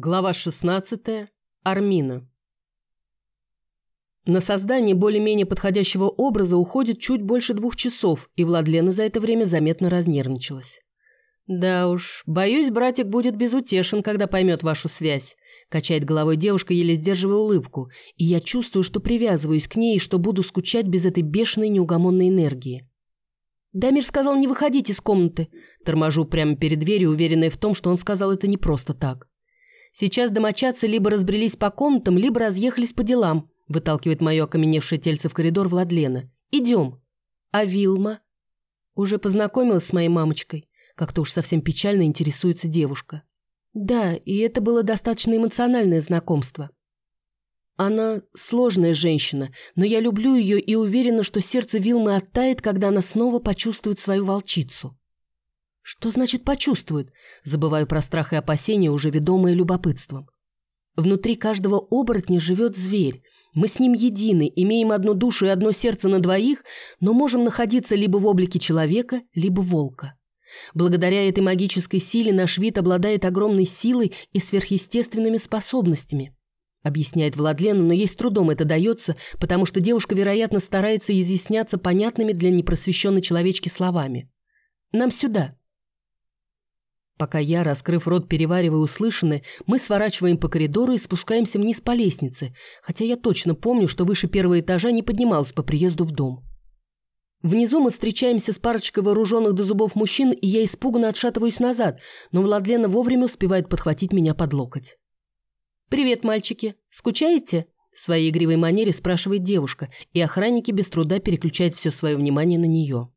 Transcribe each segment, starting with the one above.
Глава 16. Армина. На создание более-менее подходящего образа уходит чуть больше двух часов, и Владлена за это время заметно разнервничалась. «Да уж, боюсь, братик будет безутешен, когда поймет вашу связь», качает головой девушка, еле сдерживая улыбку, и я чувствую, что привязываюсь к ней и что буду скучать без этой бешеной неугомонной энергии. Дамир сказал не выходить из комнаты. Торможу прямо перед дверью, уверенная в том, что он сказал это не просто так. Сейчас домочадцы либо разбрелись по комнатам, либо разъехались по делам, выталкивает мое окаменевшее тельце в коридор Владлена. Идем. А Вилма? Уже познакомилась с моей мамочкой. Как-то уж совсем печально интересуется девушка. Да, и это было достаточно эмоциональное знакомство. Она сложная женщина, но я люблю ее и уверена, что сердце Вилмы оттает, когда она снова почувствует свою волчицу. Что значит «почувствует»? Забываю про страх и опасения, уже ведомые любопытством. Внутри каждого оборотня живет зверь. Мы с ним едины, имеем одну душу и одно сердце на двоих, но можем находиться либо в облике человека, либо волка. Благодаря этой магической силе наш вид обладает огромной силой и сверхъестественными способностями. Объясняет Владлена, но ей с трудом это дается, потому что девушка, вероятно, старается изъясняться понятными для непросвещенной человечки словами. «Нам сюда», Пока я, раскрыв рот, перевариваю услышанное, мы сворачиваем по коридору и спускаемся вниз по лестнице, хотя я точно помню, что выше первого этажа не поднималась по приезду в дом. Внизу мы встречаемся с парочкой вооруженных до зубов мужчин, и я испуганно отшатываюсь назад, но Владлена вовремя успевает подхватить меня под локоть. «Привет, мальчики! Скучаете?» В своей игривой манере спрашивает девушка, и охранники без труда переключают все свое внимание на нее.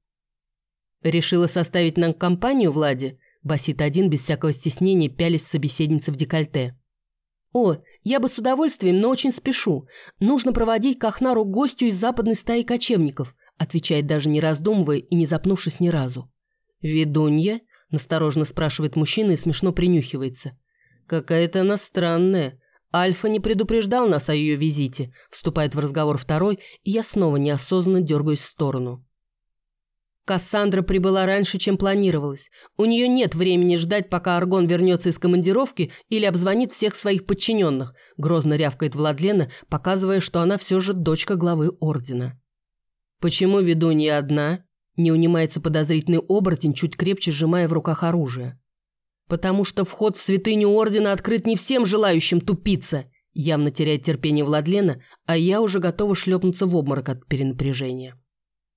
«Решила составить нам компанию, Влади?» Басит один без всякого стеснения, пялись собеседницы в декольте. «О, я бы с удовольствием, но очень спешу. Нужно проводить к гостю из западной стаи кочевников», отвечает даже не раздумывая и не запнувшись ни разу. «Ведунья?» – насторожно спрашивает мужчина и смешно принюхивается. «Какая-то она странная. Альфа не предупреждал нас о ее визите», – вступает в разговор второй, и я снова неосознанно дергаюсь в сторону. Кассандра прибыла раньше, чем планировалось. У нее нет времени ждать, пока Аргон вернется из командировки или обзвонит всех своих подчиненных, грозно рявкает Владлена, показывая, что она все же дочка главы Ордена. «Почему веду не одна?» Не унимается подозрительный оборотень, чуть крепче сжимая в руках оружие. «Потому что вход в святыню Ордена открыт не всем желающим тупиться!» Явно теряет терпение Владлена, а я уже готова шлепнуться в обморок от перенапряжения.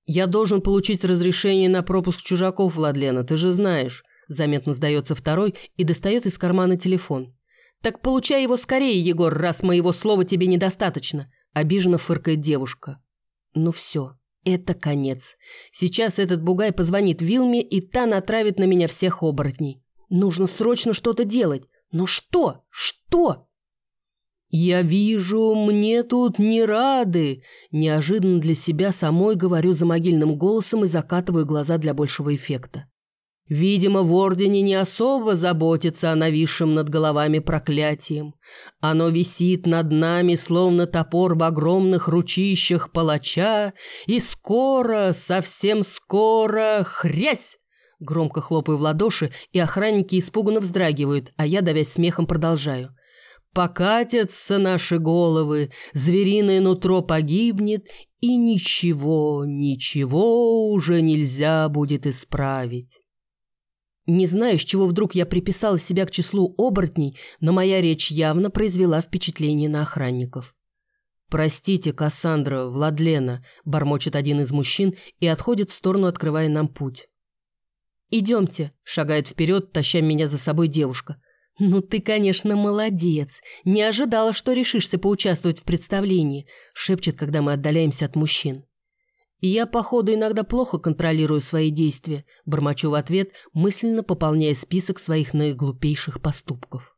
«Я должен получить разрешение на пропуск чужаков, Владлена, ты же знаешь». Заметно сдается второй и достает из кармана телефон. «Так получай его скорее, Егор, раз моего слова тебе недостаточно», обиженно фыркает девушка. «Ну все, это конец. Сейчас этот бугай позвонит Вилме, и та натравит на меня всех оборотней. Нужно срочно что-то делать. Но что? Что?» «Я вижу, мне тут не рады!» Неожиданно для себя самой говорю за могильным голосом и закатываю глаза для большего эффекта. Видимо, в Ордене не особо заботится о нависшем над головами проклятием. Оно висит над нами, словно топор в огромных ручищах палача, и скоро, совсем скоро, хрясь! Громко хлопаю в ладоши, и охранники испуганно вздрагивают, а я, давясь смехом, продолжаю. Покатятся наши головы, звериное нутро погибнет, и ничего, ничего уже нельзя будет исправить. Не знаю, с чего вдруг я приписала себя к числу оборотней, но моя речь явно произвела впечатление на охранников. «Простите, Кассандра, Владлена», — бормочет один из мужчин и отходит в сторону, открывая нам путь. «Идемте», — шагает вперед, таща меня за собой девушка. «Ну ты, конечно, молодец. Не ожидала, что решишься поучаствовать в представлении», шепчет, когда мы отдаляемся от мужчин. Я, походу, иногда плохо контролирую свои действия, бормочу в ответ, мысленно пополняя список своих наиглупейших поступков.